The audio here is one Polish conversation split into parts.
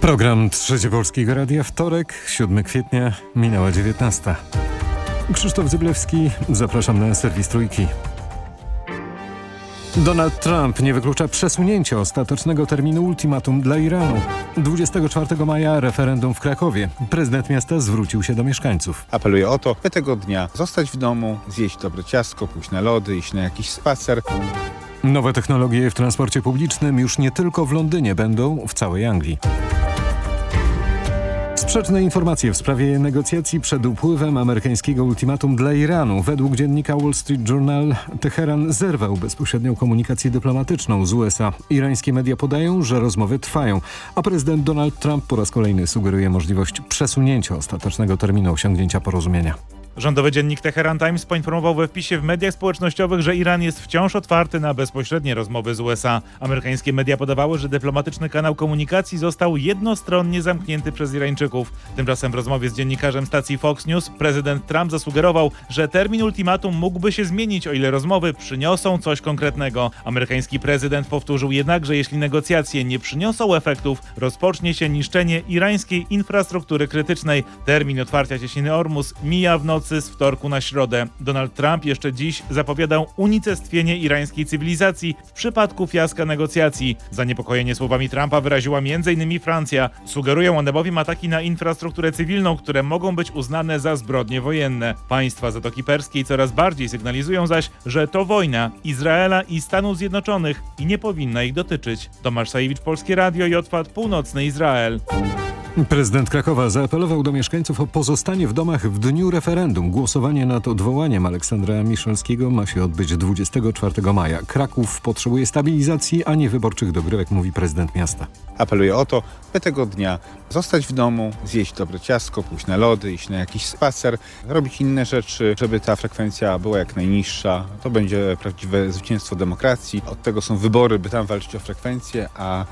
Program Trzecie Polskiego Radia, wtorek, 7 kwietnia, minęła 19. Krzysztof Zyblewski, zapraszam na serwis Trójki. Donald Trump nie wyklucza przesunięcia ostatecznego terminu ultimatum dla Iranu. 24 maja referendum w Krakowie. Prezydent miasta zwrócił się do mieszkańców. Apeluję o to, by tego dnia zostać w domu, zjeść dobre ciastko, pójść na lody, iść na jakiś spacer. Nowe technologie w transporcie publicznym już nie tylko w Londynie będą w całej Anglii. Sprzeczne informacje w sprawie negocjacji przed upływem amerykańskiego ultimatum dla Iranu. Według dziennika Wall Street Journal Teheran zerwał bezpośrednią komunikację dyplomatyczną z USA. Irańskie media podają, że rozmowy trwają, a prezydent Donald Trump po raz kolejny sugeruje możliwość przesunięcia ostatecznego terminu osiągnięcia porozumienia. Rządowy dziennik Teheran Times poinformował we wpisie w mediach społecznościowych, że Iran jest wciąż otwarty na bezpośrednie rozmowy z USA. Amerykańskie media podawały, że dyplomatyczny kanał komunikacji został jednostronnie zamknięty przez Irańczyków. Tymczasem w rozmowie z dziennikarzem stacji Fox News prezydent Trump zasugerował, że termin ultimatum mógłby się zmienić, o ile rozmowy przyniosą coś konkretnego. Amerykański prezydent powtórzył jednak, że jeśli negocjacje nie przyniosą efektów, rozpocznie się niszczenie irańskiej infrastruktury krytycznej. Termin otwarcia cieśniny Ormus mija w nocy z wtorku na środę. Donald Trump jeszcze dziś zapowiadał unicestwienie irańskiej cywilizacji w przypadku fiaska negocjacji. Zaniepokojenie słowami Trumpa wyraziła m.in. Francja. Sugerują one bowiem ataki na infrastrukturę cywilną, które mogą być uznane za zbrodnie wojenne. Państwa Zatoki Perskiej coraz bardziej sygnalizują zaś, że to wojna Izraela i Stanów Zjednoczonych i nie powinna ich dotyczyć. Tomasz Sajewicz, Polskie Radio i Otwad Północny Izrael. Prezydent Krakowa zaapelował do mieszkańców o pozostanie w domach w dniu referendum. Głosowanie nad odwołaniem Aleksandra Miszalskiego ma się odbyć 24 maja. Kraków potrzebuje stabilizacji, a nie wyborczych dogrywek, mówi prezydent miasta. Apeluję o to, by tego dnia zostać w domu, zjeść dobre ciastko, pójść na lody, iść na jakiś spacer, robić inne rzeczy, żeby ta frekwencja była jak najniższa. To będzie prawdziwe zwycięstwo demokracji. Od tego są wybory, by tam walczyć o frekwencję, a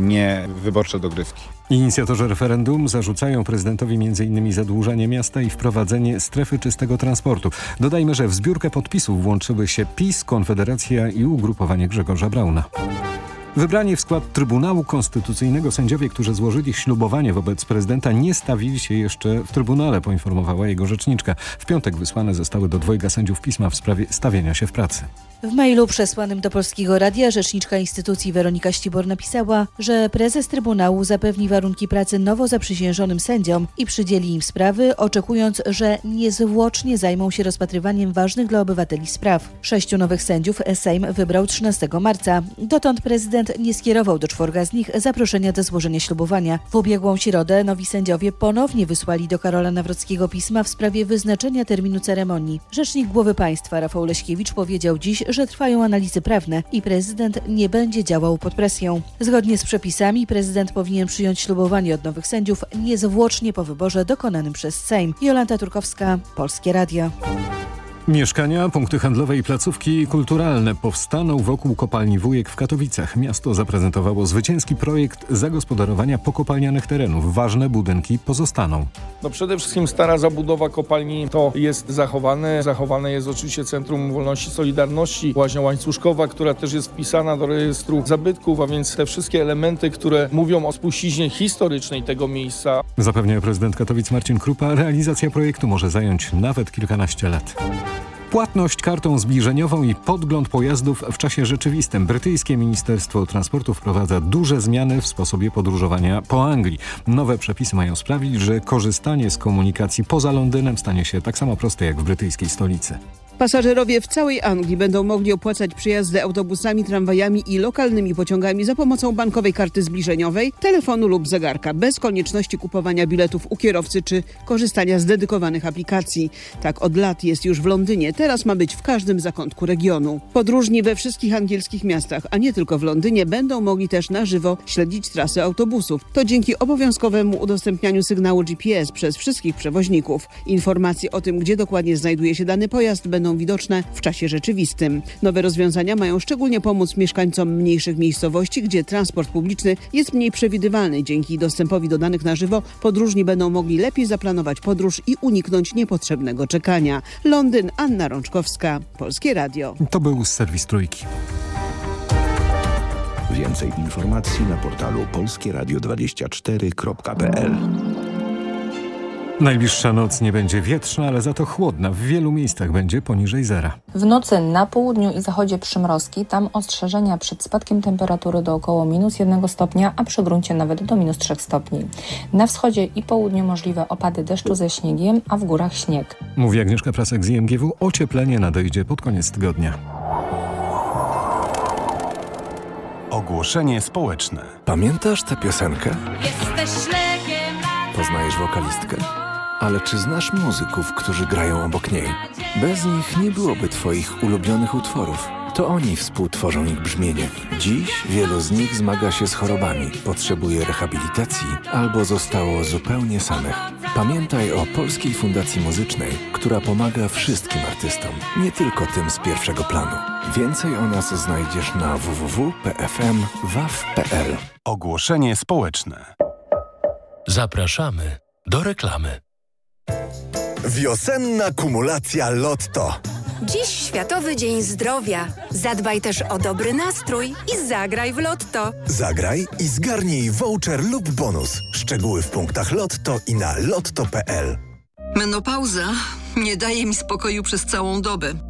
nie wyborcze dogrywki. Inicjatorzy referendum zarzucają prezydentowi m.in. zadłużanie miasta i wprowadzenie strefy czystego transportu. Dodajmy, że w zbiórkę podpisów włączyły się PiS, Konfederacja i ugrupowanie Grzegorza Brauna. Wybrani w skład Trybunału Konstytucyjnego sędziowie, którzy złożyli ślubowanie wobec prezydenta, nie stawili się jeszcze w Trybunale, poinformowała jego rzeczniczka. W piątek wysłane zostały do dwojga sędziów pisma w sprawie stawienia się w pracy. W mailu przesłanym do Polskiego Radia rzeczniczka instytucji Weronika Ścibor napisała, że prezes Trybunału zapewni warunki pracy nowo zaprzysiężonym sędziom i przydzieli im sprawy, oczekując, że niezwłocznie zajmą się rozpatrywaniem ważnych dla obywateli spraw. Sześciu nowych sędziów Sejm wybrał 13 marca. Dotąd prezydent nie skierował do czworga z nich zaproszenia do złożenia ślubowania. W ubiegłą środę nowi sędziowie ponownie wysłali do Karola Nawrockiego pisma w sprawie wyznaczenia terminu ceremonii. Rzecznik głowy państwa Rafał Leśkiewicz powiedział dziś, że trwają analizy prawne i prezydent nie będzie działał pod presją. Zgodnie z przepisami prezydent powinien przyjąć ślubowanie od nowych sędziów niezwłocznie po wyborze dokonanym przez Sejm. Jolanta Turkowska, Polskie Radio. Mieszkania, punkty handlowe i placówki kulturalne powstaną wokół kopalni Wujek w Katowicach. Miasto zaprezentowało zwycięski projekt zagospodarowania pokopalnianych terenów. Ważne budynki pozostaną. No przede wszystkim stara zabudowa kopalni to jest zachowane. Zachowane jest oczywiście Centrum Wolności Solidarności, Łaźnia Łańcuszkowa, która też jest wpisana do rejestru zabytków, a więc te wszystkie elementy, które mówią o spuściźnie historycznej tego miejsca. Zapewnia prezydent Katowic Marcin Krupa, realizacja projektu może zająć nawet kilkanaście lat. Płatność kartą zbliżeniową i podgląd pojazdów w czasie rzeczywistym. Brytyjskie Ministerstwo Transportu wprowadza duże zmiany w sposobie podróżowania po Anglii. Nowe przepisy mają sprawić, że korzystanie z komunikacji poza Londynem stanie się tak samo proste jak w brytyjskiej stolicy. Pasażerowie w całej Anglii będą mogli opłacać przejazdy autobusami, tramwajami i lokalnymi pociągami za pomocą bankowej karty zbliżeniowej, telefonu lub zegarka, bez konieczności kupowania biletów u kierowcy czy korzystania z dedykowanych aplikacji. Tak od lat jest już w Londynie, teraz ma być w każdym zakątku regionu. Podróżni we wszystkich angielskich miastach, a nie tylko w Londynie, będą mogli też na żywo śledzić trasy autobusów. To dzięki obowiązkowemu udostępnianiu sygnału GPS przez wszystkich przewoźników. Informacje o tym, gdzie dokładnie znajduje się dany pojazd, będą widoczne w czasie rzeczywistym. Nowe rozwiązania mają szczególnie pomóc mieszkańcom mniejszych miejscowości, gdzie transport publiczny jest mniej przewidywalny. Dzięki dostępowi do danych na żywo podróżni będą mogli lepiej zaplanować podróż i uniknąć niepotrzebnego czekania. Londyn, Anna Rączkowska, Polskie Radio. To był serwis Trójki. Więcej informacji na portalu polskieradio24.pl Najbliższa noc nie będzie wietrzna, ale za to chłodna. W wielu miejscach będzie poniżej zera. W nocy na południu i zachodzie przymrozki, tam ostrzeżenia przed spadkiem temperatury do około minus 1 stopnia, a przy gruncie nawet do minus 3 stopni. Na wschodzie i południu możliwe opady deszczu ze śniegiem, a w górach śnieg. Mówi Agnieszka Prasek z IMGW. Ocieplenie nadejdzie pod koniec tygodnia. Ogłoszenie społeczne. Pamiętasz tę piosenkę? Poznajesz wokalistkę? Ale czy znasz muzyków, którzy grają obok niej? Bez nich nie byłoby twoich ulubionych utworów. To oni współtworzą ich brzmienie. Dziś wielu z nich zmaga się z chorobami, potrzebuje rehabilitacji albo zostało zupełnie samych. Pamiętaj o Polskiej Fundacji Muzycznej, która pomaga wszystkim artystom, nie tylko tym z pierwszego planu. Więcej o nas znajdziesz na www.pfm.waw.pl Ogłoszenie społeczne. Zapraszamy do reklamy. Wiosenna kumulacja Lotto. Dziś Światowy Dzień Zdrowia. Zadbaj też o dobry nastrój i zagraj w Lotto. Zagraj i zgarnij voucher lub bonus. Szczegóły w punktach Lotto i na lotto.pl. Menopauza nie daje mi spokoju przez całą dobę.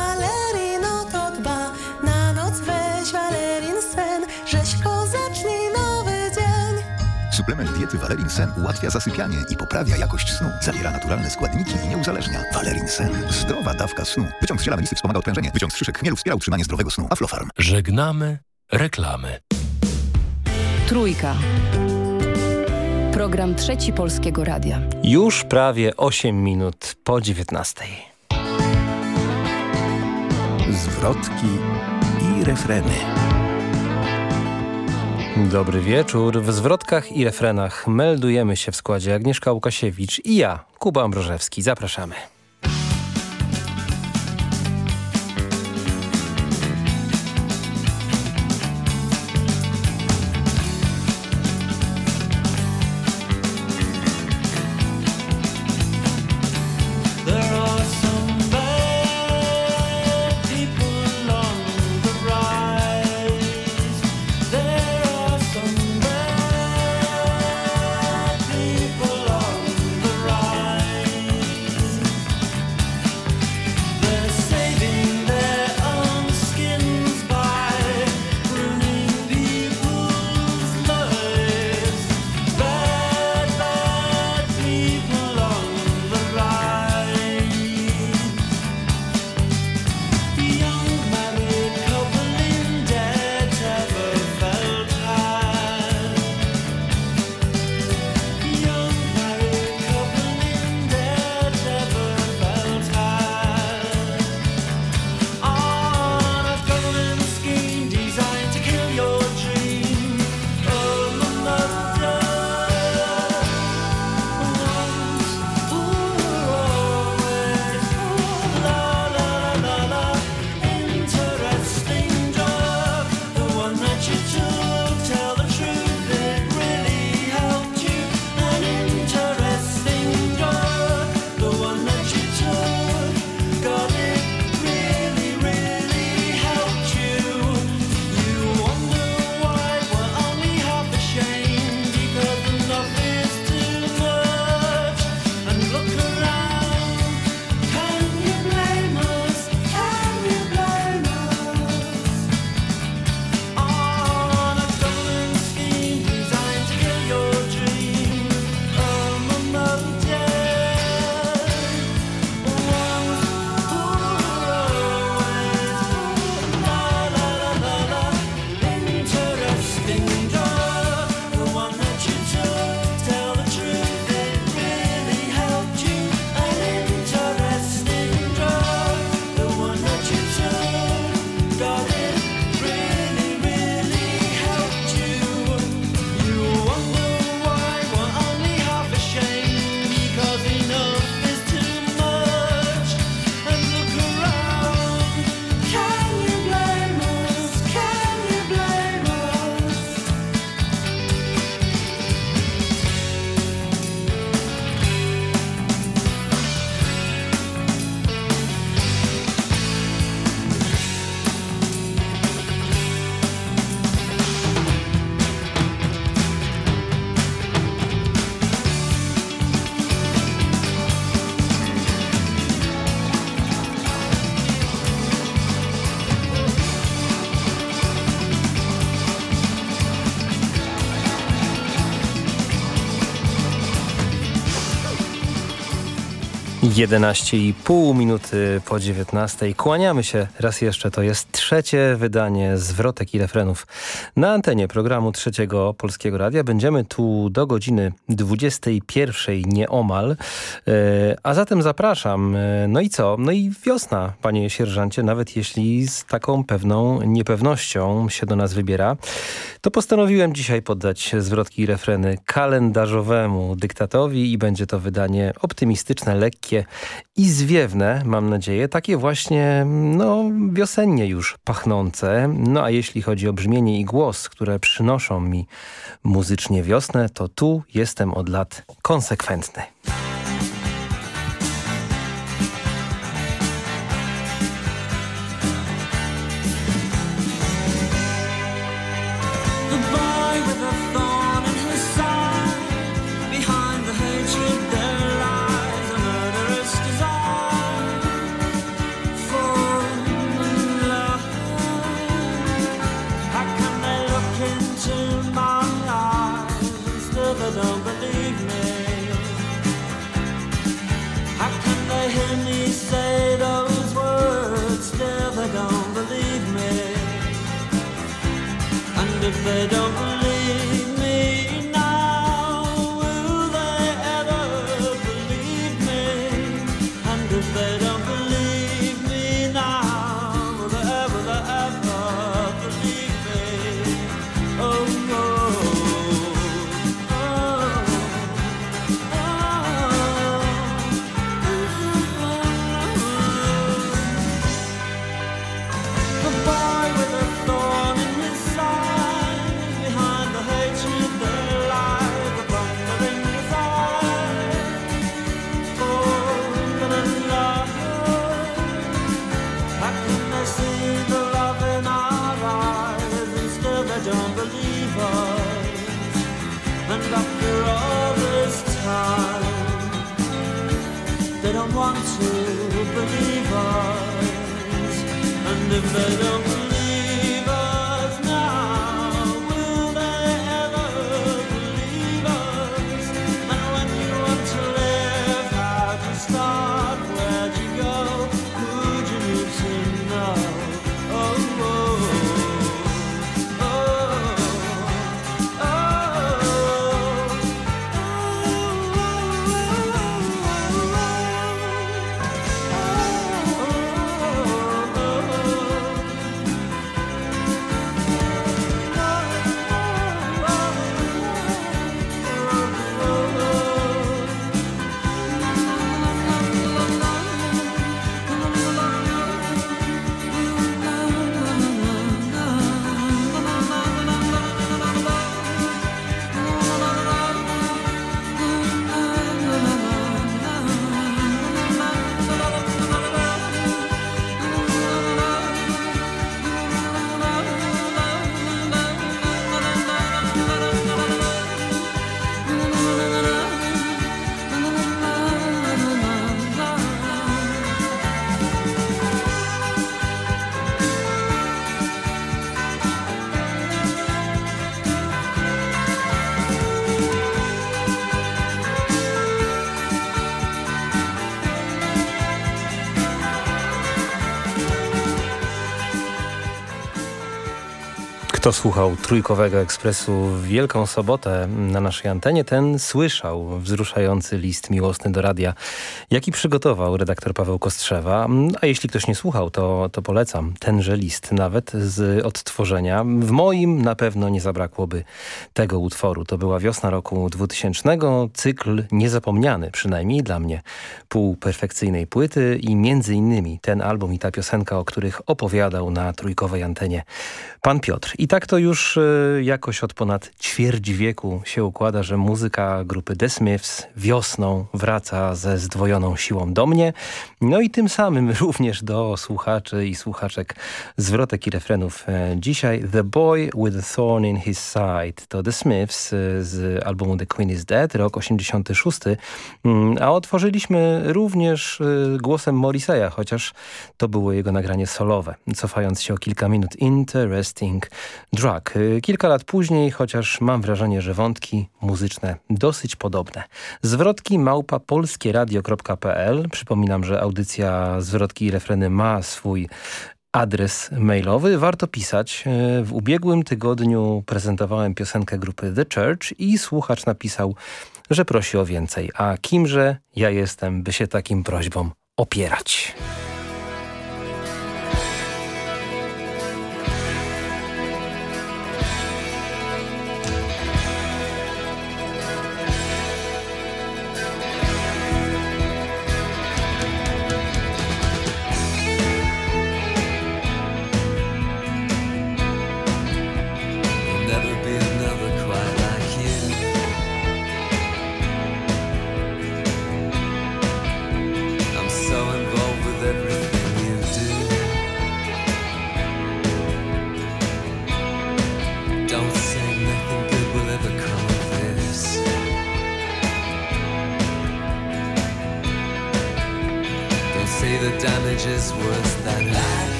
Suplement diety Valerin Sen ułatwia zasypianie i poprawia jakość snu. Zawiera naturalne składniki i nie uzależnia. Valerin Sen. Zdrowa dawka snu. Wyciąg z ziela melisy wspomaga odprężenie. Wyciąg z szyszek chmielu wspiera utrzymanie zdrowego snu. Aflofarm. Żegnamy reklamy. Trójka. Program Trzeci Polskiego Radia. Już prawie 8 minut po 19. Zwrotki i refreny. Dobry wieczór. W zwrotkach i refrenach meldujemy się w składzie Agnieszka Łukasiewicz i ja, Kuba Ambrożewski. Zapraszamy. 11,5 minuty po 19. Kłaniamy się raz jeszcze. To jest trzecie wydanie zwrotek i refrenów na antenie programu Trzeciego Polskiego Radia. Będziemy tu do godziny 21 nieomal. E, a zatem zapraszam. E, no i co? No i wiosna, panie sierżancie, nawet jeśli z taką pewną niepewnością się do nas wybiera, to postanowiłem dzisiaj poddać zwrotki i refreny kalendarzowemu dyktatowi i będzie to wydanie optymistyczne, lekkie i zwiewne, mam nadzieję, takie właśnie no, wiosennie już pachnące. No a jeśli chodzi o brzmienie i głos, które przynoszą mi muzycznie wiosnę, to tu jestem od lat konsekwentny. Kto słuchał Trójkowego Ekspresu w Wielką Sobotę na naszej antenie, ten słyszał wzruszający list miłosny do radia, jaki przygotował redaktor Paweł Kostrzewa. A jeśli ktoś nie słuchał, to, to polecam tenże list, nawet z odtworzenia. W moim na pewno nie zabrakłoby tego utworu. To była wiosna roku 2000, cykl niezapomniany, przynajmniej dla mnie, półperfekcyjnej płyty i między innymi ten album i ta piosenka, o których opowiadał na Trójkowej antenie pan Piotr. I tak tak to już e, jakoś od ponad ćwierć wieku się układa, że muzyka grupy The Smiths wiosną wraca ze zdwojoną siłą do mnie, no i tym samym również do słuchaczy i słuchaczek zwrotek i refrenów. E, dzisiaj The Boy with a Thorn in His Side to The Smiths e, z albumu The Queen is Dead, rok 86, mm, a otworzyliśmy również głosem Morriseya, chociaż to było jego nagranie solowe. Cofając się o kilka minut, Interesting Drug. Y, kilka lat później, chociaż mam wrażenie, że wątki muzyczne dosyć podobne. Zwrotki małpa polskieradio.pl. Przypominam, że audycja Zwrotki i refreny ma swój adres mailowy. Warto pisać. Y, w ubiegłym tygodniu prezentowałem piosenkę grupy The Church i słuchacz napisał, że prosi o więcej. A kimże ja jestem, by się takim prośbom opierać?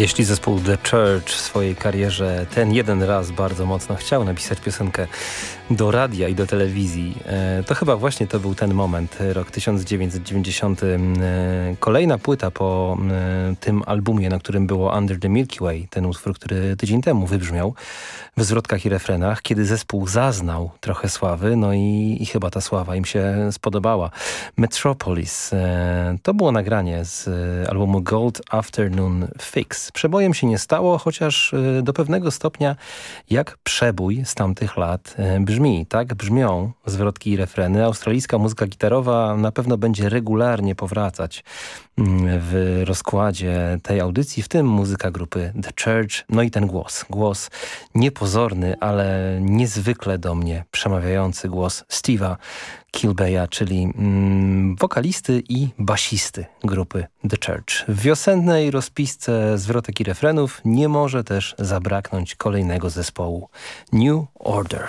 Jeśli zespół The Church w swojej karierze ten jeden raz bardzo mocno chciał napisać piosenkę do radia i do telewizji. E, to chyba właśnie to był ten moment, rok 1990. E, kolejna płyta po e, tym albumie, na którym było Under the Milky Way, ten utwór, który tydzień temu wybrzmiał w zwrotkach i refrenach, kiedy zespół zaznał trochę sławy, no i, i chyba ta sława im się spodobała. Metropolis to było nagranie z albumu Gold Afternoon Fix. Przebojem się nie stało, chociaż do pewnego stopnia jak przebój z tamtych lat brzmi. Tak brzmią zwrotki i refreny. Australijska muzyka gitarowa na pewno będzie regularnie powracać mm, w rozkładzie tej audycji, w tym muzyka grupy The Church. No i ten głos. Głos niepozorny, ale niezwykle do mnie przemawiający głos Steve'a Kilbeya, czyli mm, wokalisty i basisty grupy The Church. W wiosennej rozpisce zwrotek i refrenów nie może też zabraknąć kolejnego zespołu New Order.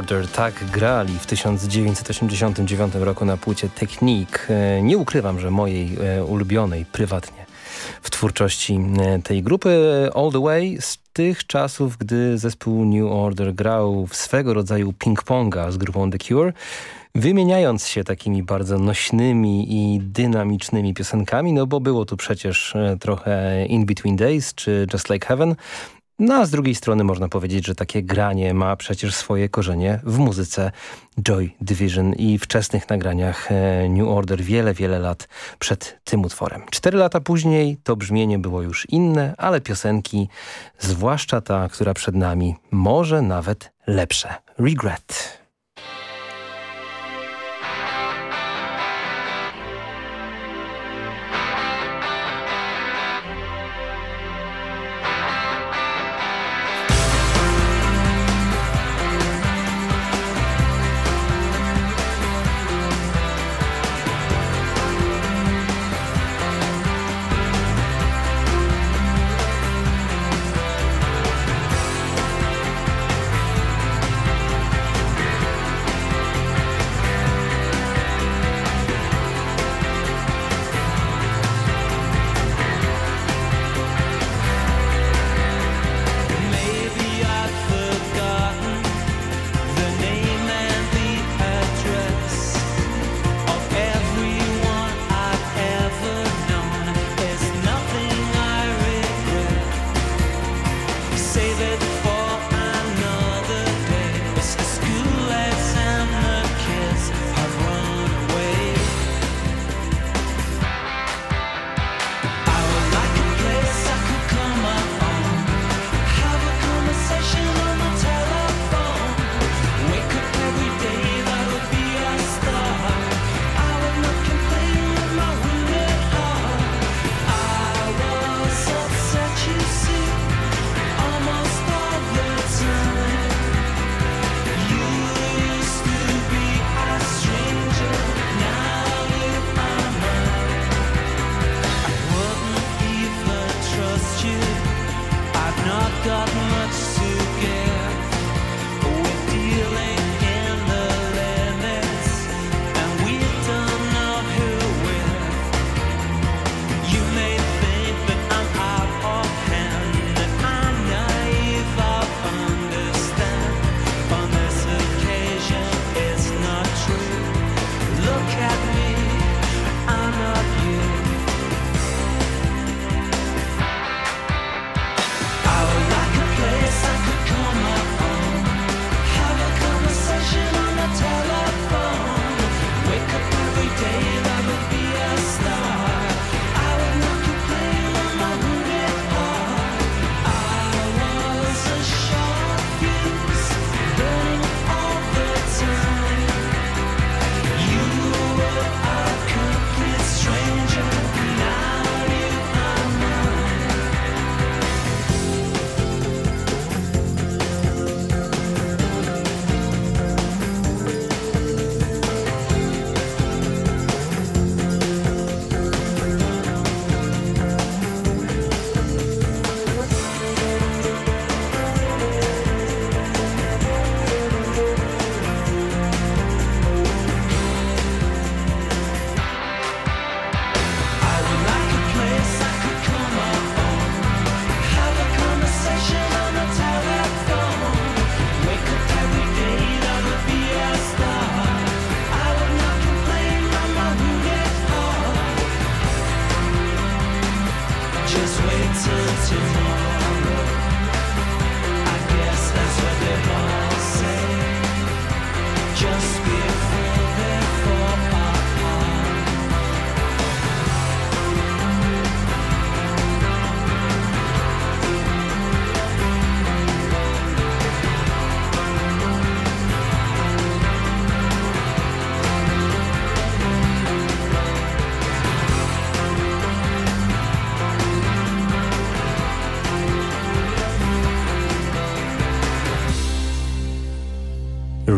Order tak grali w 1989 roku na płycie Technique. E, nie ukrywam, że mojej e, ulubionej prywatnie w twórczości e, tej grupy. All The Way z tych czasów, gdy zespół New Order grał w swego rodzaju ping-ponga z grupą The Cure wymieniając się takimi bardzo nośnymi i dynamicznymi piosenkami, no bo było tu przecież trochę In Between Days czy Just Like Heaven, no a z drugiej strony można powiedzieć, że takie granie ma przecież swoje korzenie w muzyce Joy Division i wczesnych nagraniach e, New Order wiele, wiele lat przed tym utworem. Cztery lata później to brzmienie było już inne, ale piosenki, zwłaszcza ta, która przed nami, może nawet lepsze. Regret.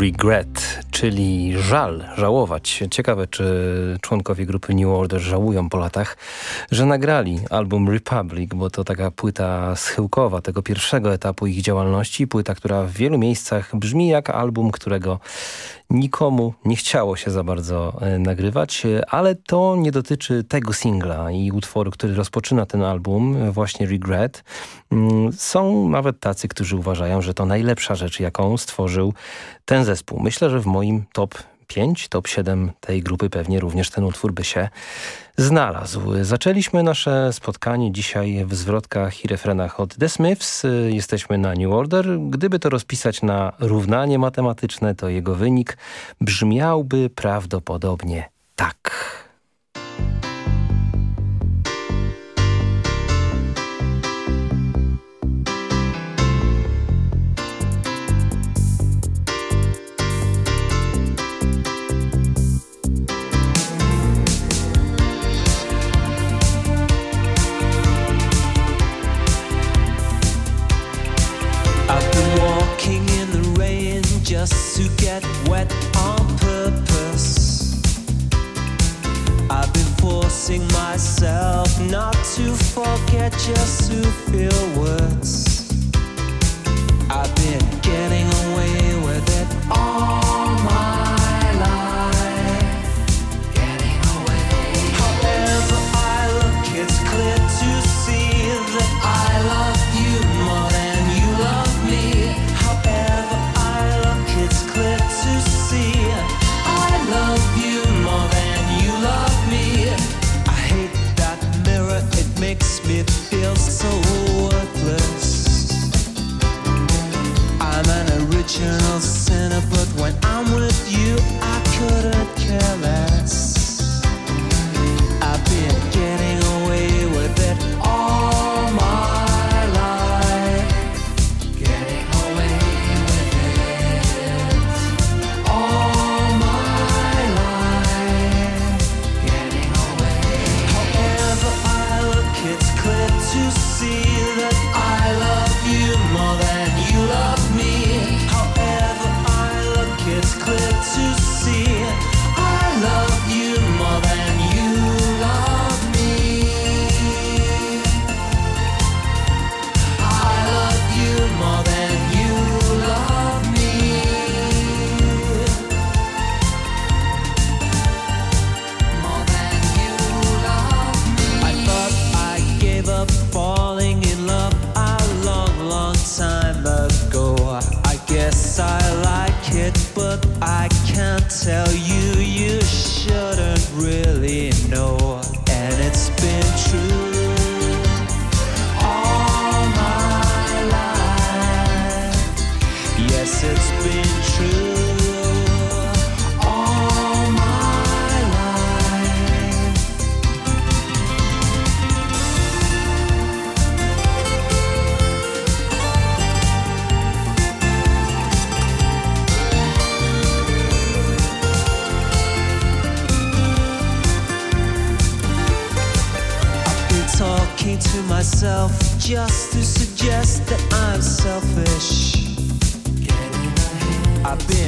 Regret, czyli żal, żałować. Ciekawe, czy członkowie grupy New Order żałują po latach, że nagrali album Republic, bo to taka płyta schyłkowa tego pierwszego etapu ich działalności. Płyta, która w wielu miejscach brzmi jak album, którego nikomu nie chciało się za bardzo e, nagrywać, ale to nie dotyczy tego singla i utworu, który rozpoczyna ten album, właśnie Regret. Mm, Są nawet tacy, którzy uważają, że to najlepsza rzecz, jaką stworzył ten zespół. Myślę, że w moim top 5, top 7 tej grupy pewnie również ten utwór by się znalazł. Zaczęliśmy nasze spotkanie dzisiaj w zwrotkach i refrenach od The Smiths. Jesteśmy na New Order. Gdyby to rozpisać na równanie matematyczne, to jego wynik brzmiałby prawdopodobnie tak. Just to feel words.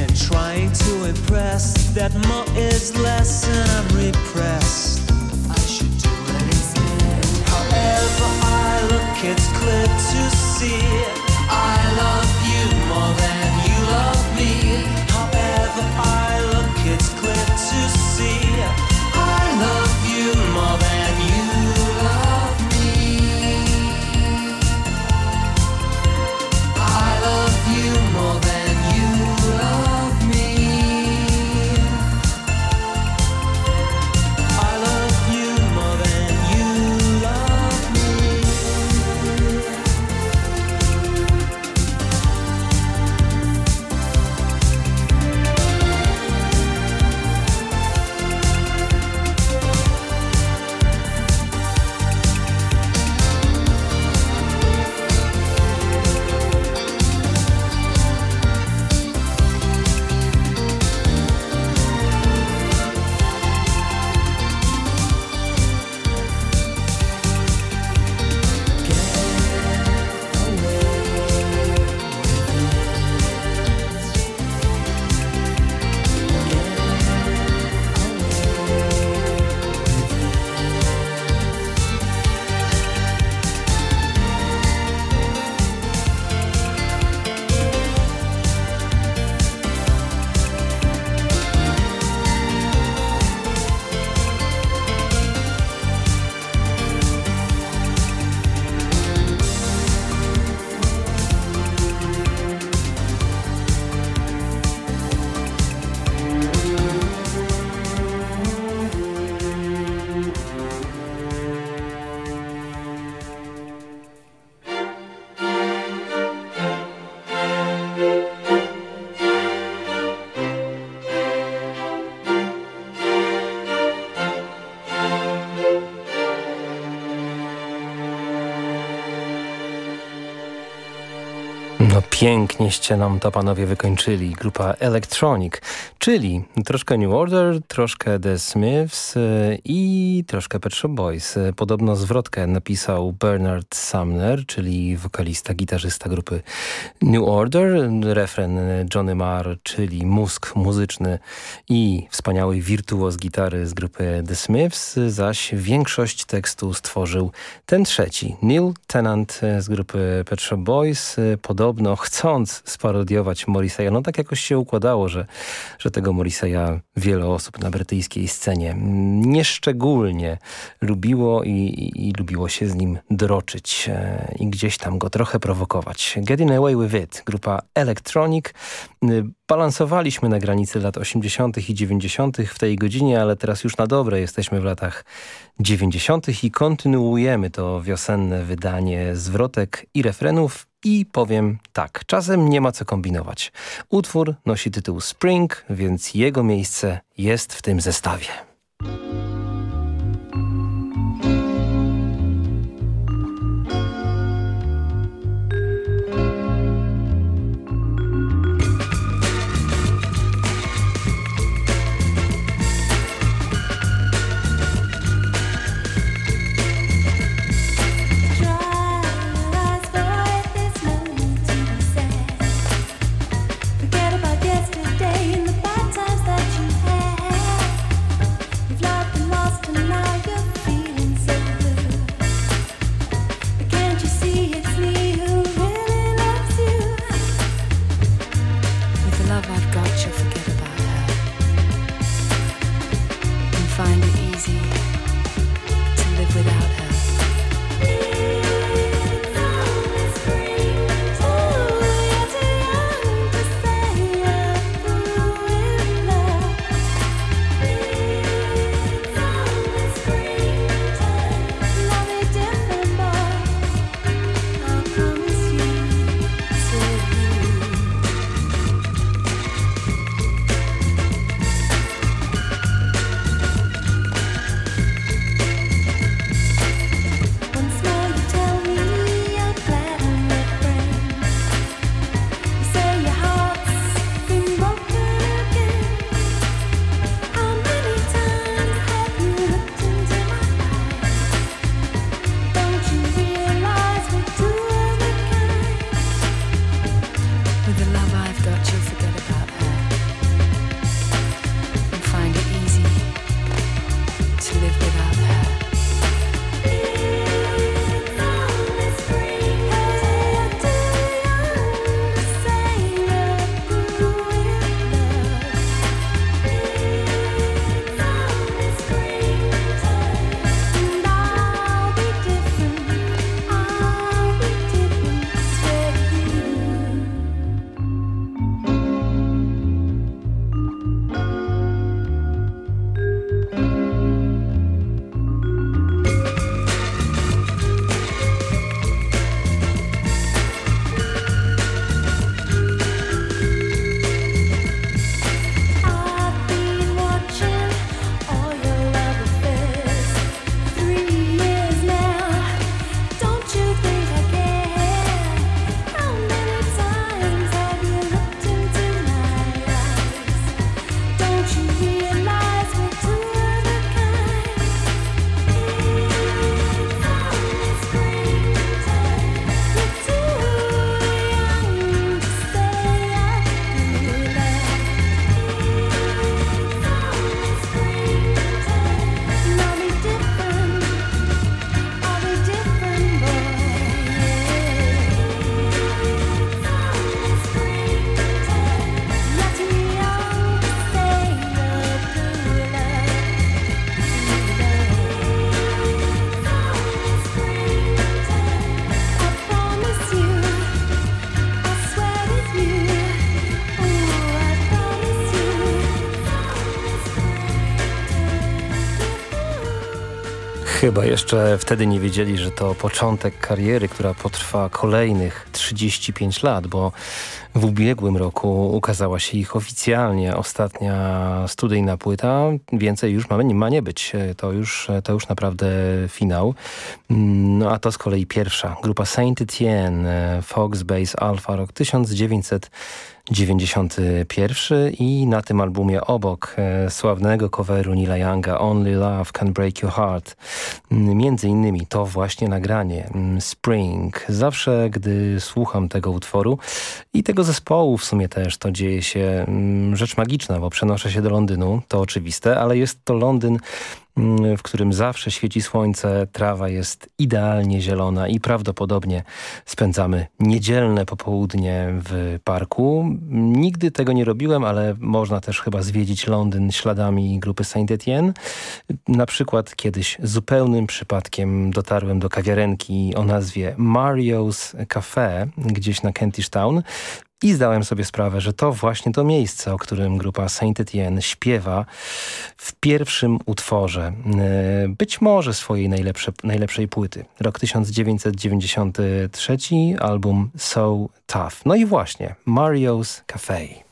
Been trying to impress that more is less and I'm repressed. I should do it instead. However I look, it's clear to see I love Pięknieście nam to panowie wykończyli. Grupa Electronic, czyli troszkę New Order, troszkę The Smiths y, i troszkę Pet Shop Boys. Podobno zwrotkę napisał Bernard Sumner, czyli wokalista, gitarzysta grupy New Order. Refren Johnny Marr, czyli mózg muzyczny i wspaniały wirtuoz gitary z grupy The Smiths, zaś większość tekstu stworzył ten trzeci, Neil Tennant z grupy Pet Shop Boys. Podobno chcąc sparodiować Morriseya, no tak jakoś się układało, że, że tego Morriseya wiele osób na brytyjskiej scenie nieszczególnie lubiło i, i, i lubiło się z nim droczyć e, i gdzieś tam go trochę prowokować. Getting Away With It, grupa Electronic. Balansowaliśmy na granicy lat 80. i 90. w tej godzinie, ale teraz już na dobre jesteśmy w latach 90. i kontynuujemy to wiosenne wydanie zwrotek i refrenów i powiem tak, czasem nie ma co kombinować. Utwór nosi tytuł Spring, więc jego miejsce jest w tym zestawie. Chyba jeszcze wtedy nie wiedzieli, że to początek kariery, która potrwa kolejnych 35 lat, bo w ubiegłym roku ukazała się ich oficjalnie ostatnia studyjna płyta. Więcej już nie ma nie być. To już, to już naprawdę finał. No a to z kolei pierwsza. Grupa Saint Etienne, Fox Base Alpha, rok 1900 91 i na tym albumie obok e, sławnego coveru Nila Younga Only Love Can Break Your Heart. Mm, Między innymi to właśnie nagranie mm, Spring. Zawsze gdy słucham tego utworu i tego zespołu w sumie też to dzieje się mm, rzecz magiczna, bo przenoszę się do Londynu, to oczywiste, ale jest to Londyn w którym zawsze świeci słońce, trawa jest idealnie zielona i prawdopodobnie spędzamy niedzielne popołudnie w parku. Nigdy tego nie robiłem, ale można też chyba zwiedzić Londyn śladami grupy Saint Etienne. Na przykład kiedyś zupełnym przypadkiem dotarłem do kawiarenki o nazwie Mario's Cafe gdzieś na Kentish Town i zdałem sobie sprawę, że to właśnie to miejsce, o którym grupa Saint Etienne śpiewa w pierwszym utworze, e, być może swojej najlepsze, najlepszej płyty. Rok 1993, album So Tough. No i właśnie, Mario's Cafe.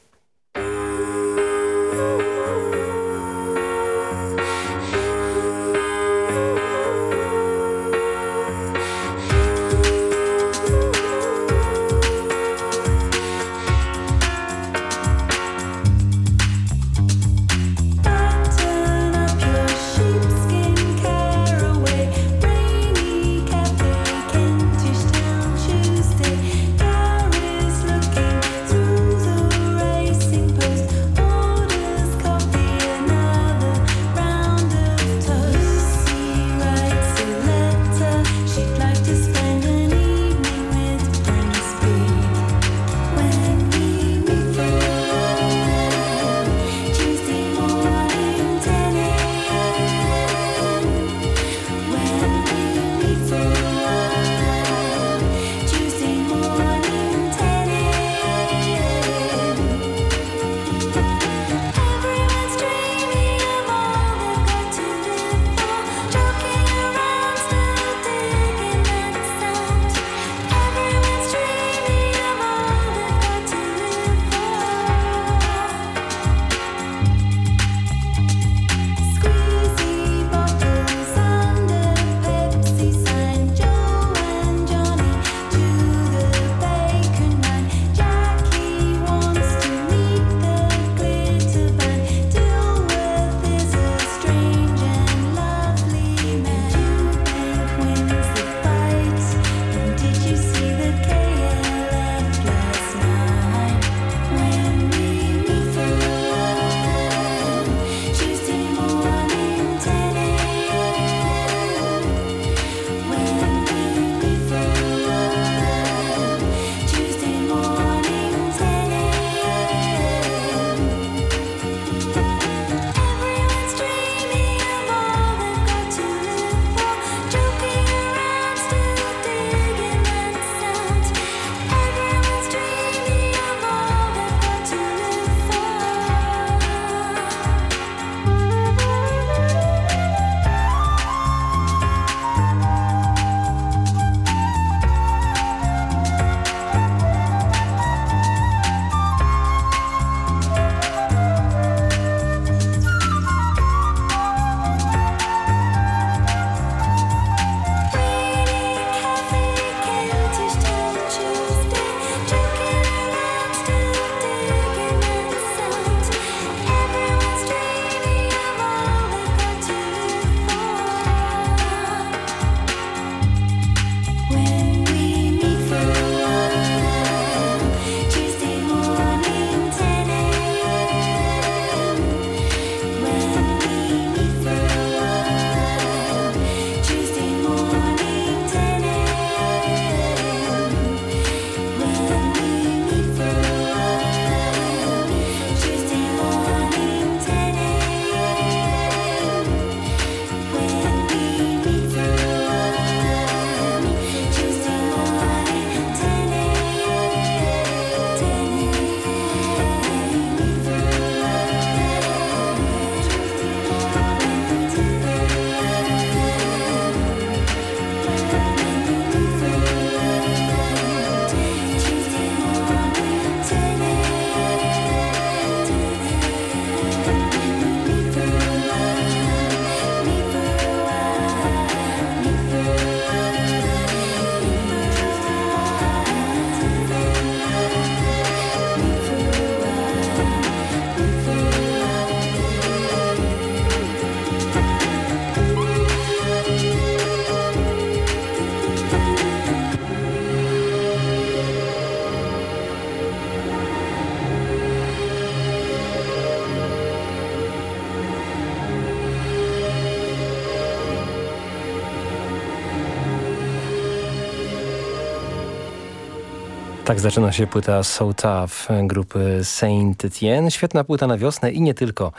Tak zaczyna się płyta So Tough grupy Saint Etienne. Świetna płyta na wiosnę i nie tylko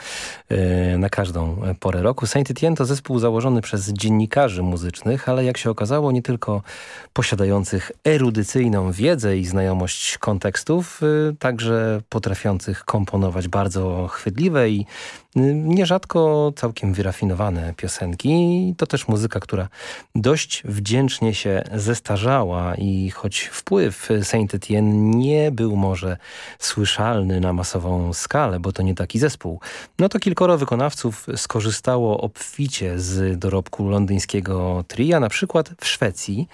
na każdą porę roku. Saint Etienne to zespół założony przez dziennikarzy muzycznych, ale jak się okazało nie tylko posiadających erudycyjną wiedzę i znajomość kontekstów, yy, także potrafiących komponować bardzo chwytliwe i nierzadko całkiem wyrafinowane piosenki. To też muzyka, która dość wdzięcznie się zestarzała i choć wpływ Saint Etienne nie był może słyszalny na masową skalę, bo to nie taki zespół, no to kilkoro wykonawców skorzystało obficie z dorobku londyńskiego tria, na przykład w Szwecji,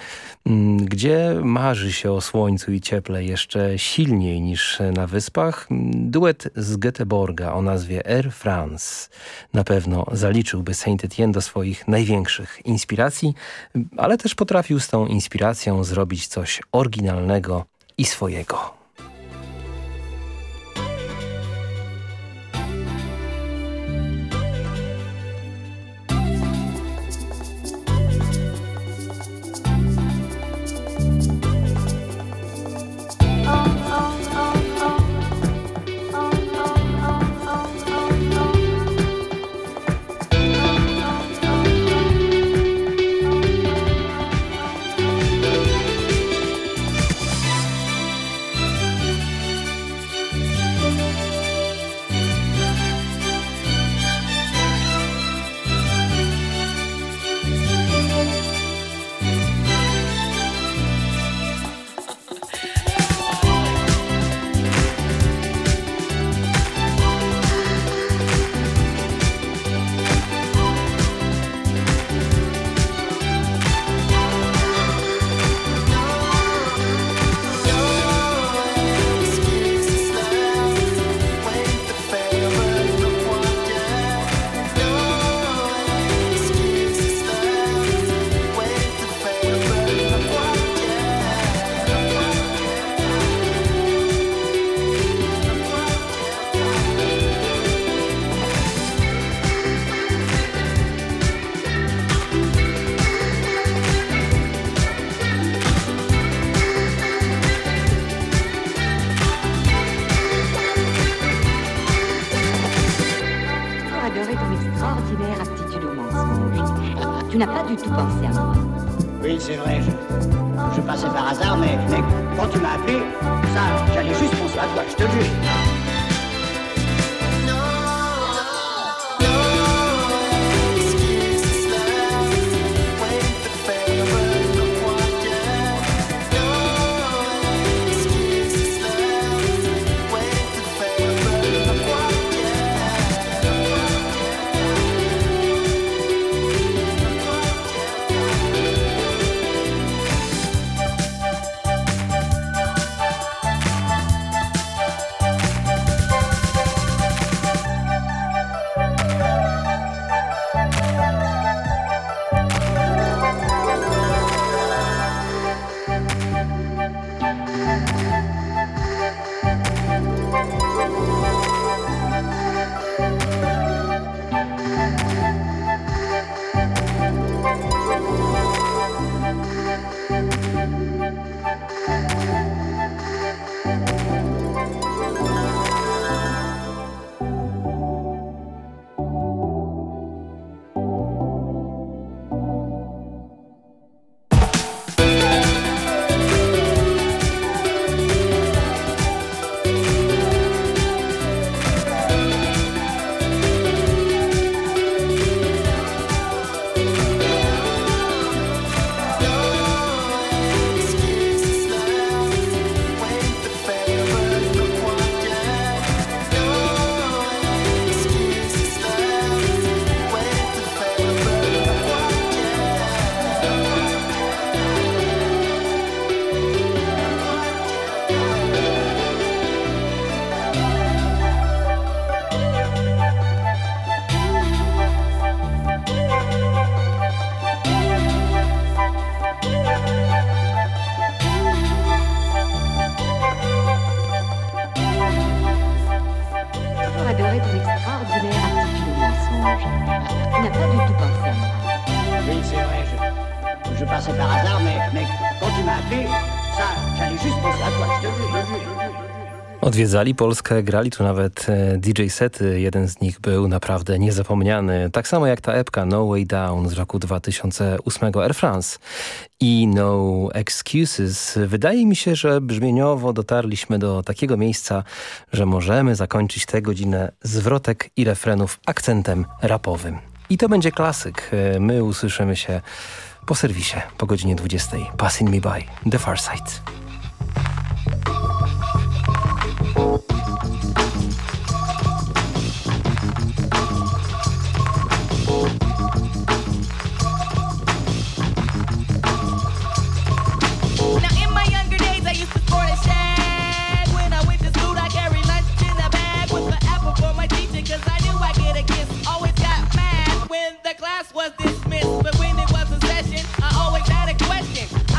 gdzie marzy się o słońcu i cieple jeszcze silniej niż na wyspach. Duet z Göteborga o nazwie Air France na pewno zaliczyłby Saint Etienne do swoich największych inspiracji, ale też potrafił z tą inspiracją zrobić coś oryginalnego i swojego. Odwiedzali Polskę, grali tu nawet e, DJ sety. Jeden z nich był naprawdę niezapomniany. Tak samo jak ta epka No Way Down z roku 2008 Air France i No Excuses. Wydaje mi się, że brzmieniowo dotarliśmy do takiego miejsca, że możemy zakończyć tę godzinę zwrotek i refrenów akcentem rapowym. I to będzie klasyk. E, My usłyszymy się po serwisie po godzinie 20. Passing Me By, The Far Side. Was dismissed, but when it was a session, I always had a question.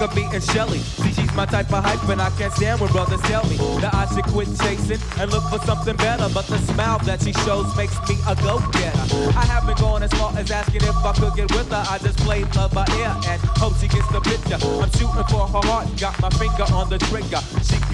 Of me and Shelly. See, she's my type of hype, and I can't stand when brothers tell me that I should quit chasing and look for something better. But the smile that she shows makes me a go-getter. I haven't gone as far as asking if I could get with her. I just played love by ear and hope she gets the picture. I'm shooting for her heart, got my finger on the trigger.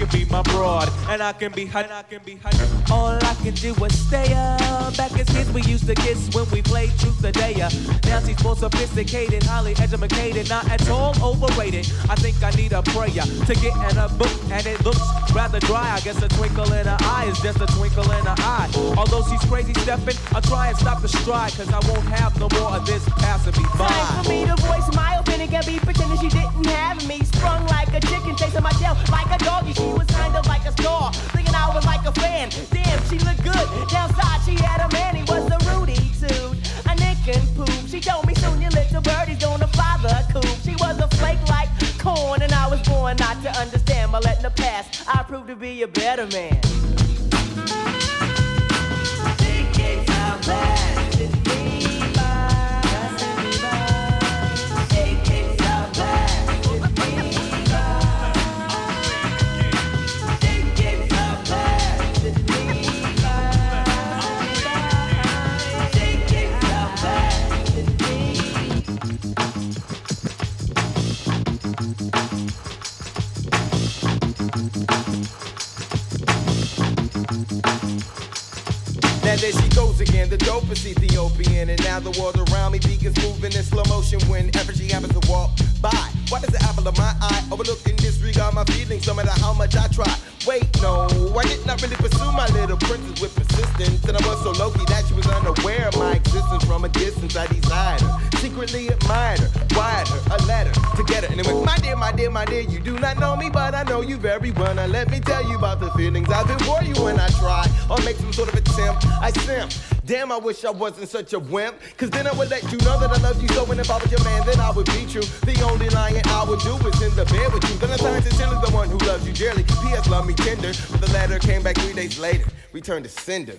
Can be my broad, and I can be. And I can be her. All I can do is stay up. Back as kids, we used to kiss when we played truth or dare. Now she's more sophisticated, highly educated, not at all overrated. I think I need a prayer to get in a book, and it looks rather dry. I guess a twinkle in her eye is just a twinkle in her eye. Although she's crazy stepping, I'll try and stop the stride, cause I won't have no more of this passing me by. Time for me to voice my opinion. Can't be pretending she didn't have me. Sprung like a chicken, chasing my tail like a doggy. She was kind of like a star, thinking I was like a fan. Damn, she looked good. Downside, she had a man. He was a Rudy toot, a nick and poop. She told me soon your little birdie's gonna fly the coop. She was a flake like corn, and I was born not to understand. By letting her pass, I proved to be a better man. I simp. Damn, I wish I wasn't such a wimp. Cause then I would let you know that I love you so. And if I was your man, then I would be true. The only lying I would do is in the bed with you. Then I turned the one who loves you dearly. P.S. Love me tender. But the letter came back three days later. Returned to sender.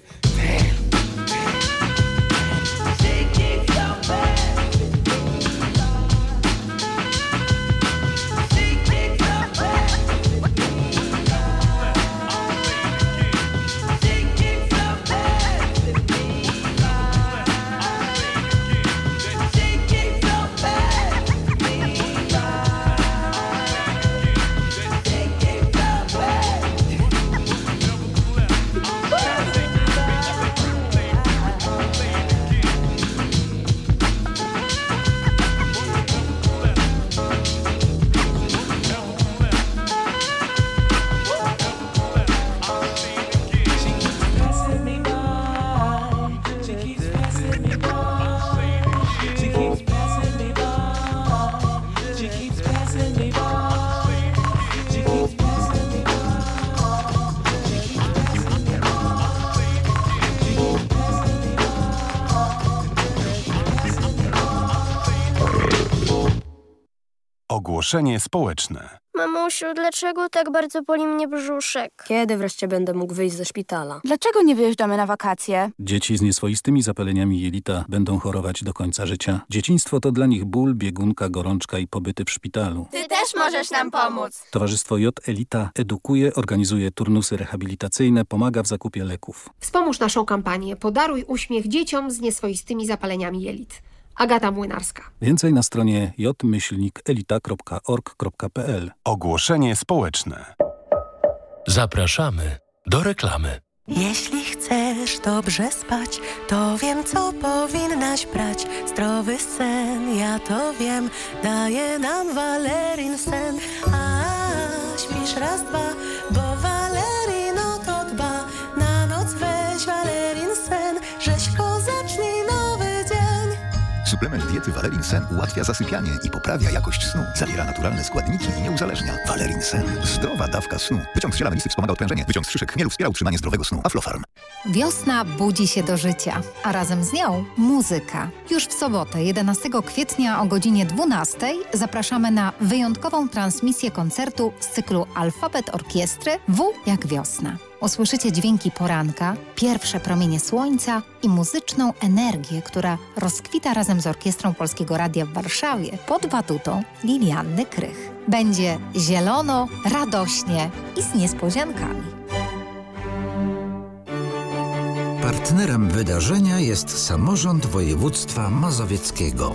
Ogłoszenie społeczne. Mamusiu, dlaczego tak bardzo boli mnie brzuszek? Kiedy wreszcie będę mógł wyjść ze szpitala? Dlaczego nie wyjeżdżamy na wakacje? Dzieci z nieswoistymi zapaleniami jelita będą chorować do końca życia. Dzieciństwo to dla nich ból, biegunka, gorączka i pobyty w szpitalu. Ty też możesz nam pomóc. Towarzystwo J Elita edukuje, organizuje turnusy rehabilitacyjne, pomaga w zakupie leków. Wspomóż naszą kampanię Podaruj uśmiech dzieciom z nieswoistymi zapaleniami jelit. Agata Młynarska. Więcej na stronie jmyślnikelita.org.pl Ogłoszenie społeczne. Zapraszamy do reklamy. Jeśli chcesz dobrze spać, to wiem, co powinnaś brać. Zdrowy sen, ja to wiem, daje nam Valerin sen. A śpisz raz, dwa, bo Suplement diety Valerin Sen ułatwia zasypianie i poprawia jakość snu. Zawiera naturalne składniki i nie uzależnia. Valerin Sen. Zdrowa dawka snu. Wyciąg z ziela melisy wspomaga odprężenie. Wyciąg z szyszek chmielu wspiera utrzymanie zdrowego snu. Aflofarm. Wiosna budzi się do życia, a razem z nią muzyka. Już w sobotę, 11 kwietnia o godzinie 12 zapraszamy na wyjątkową transmisję koncertu z cyklu Alfabet Orkiestry W jak wiosna. Usłyszycie dźwięki poranka, pierwsze promienie słońca i muzyczną energię, która rozkwita razem z Orkiestrą Polskiego Radia w Warszawie pod batutą Lilianny Krych. Będzie zielono, radośnie i z niespodziankami. Partnerem wydarzenia jest samorząd województwa mazowieckiego.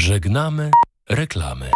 Żegnamy reklamy.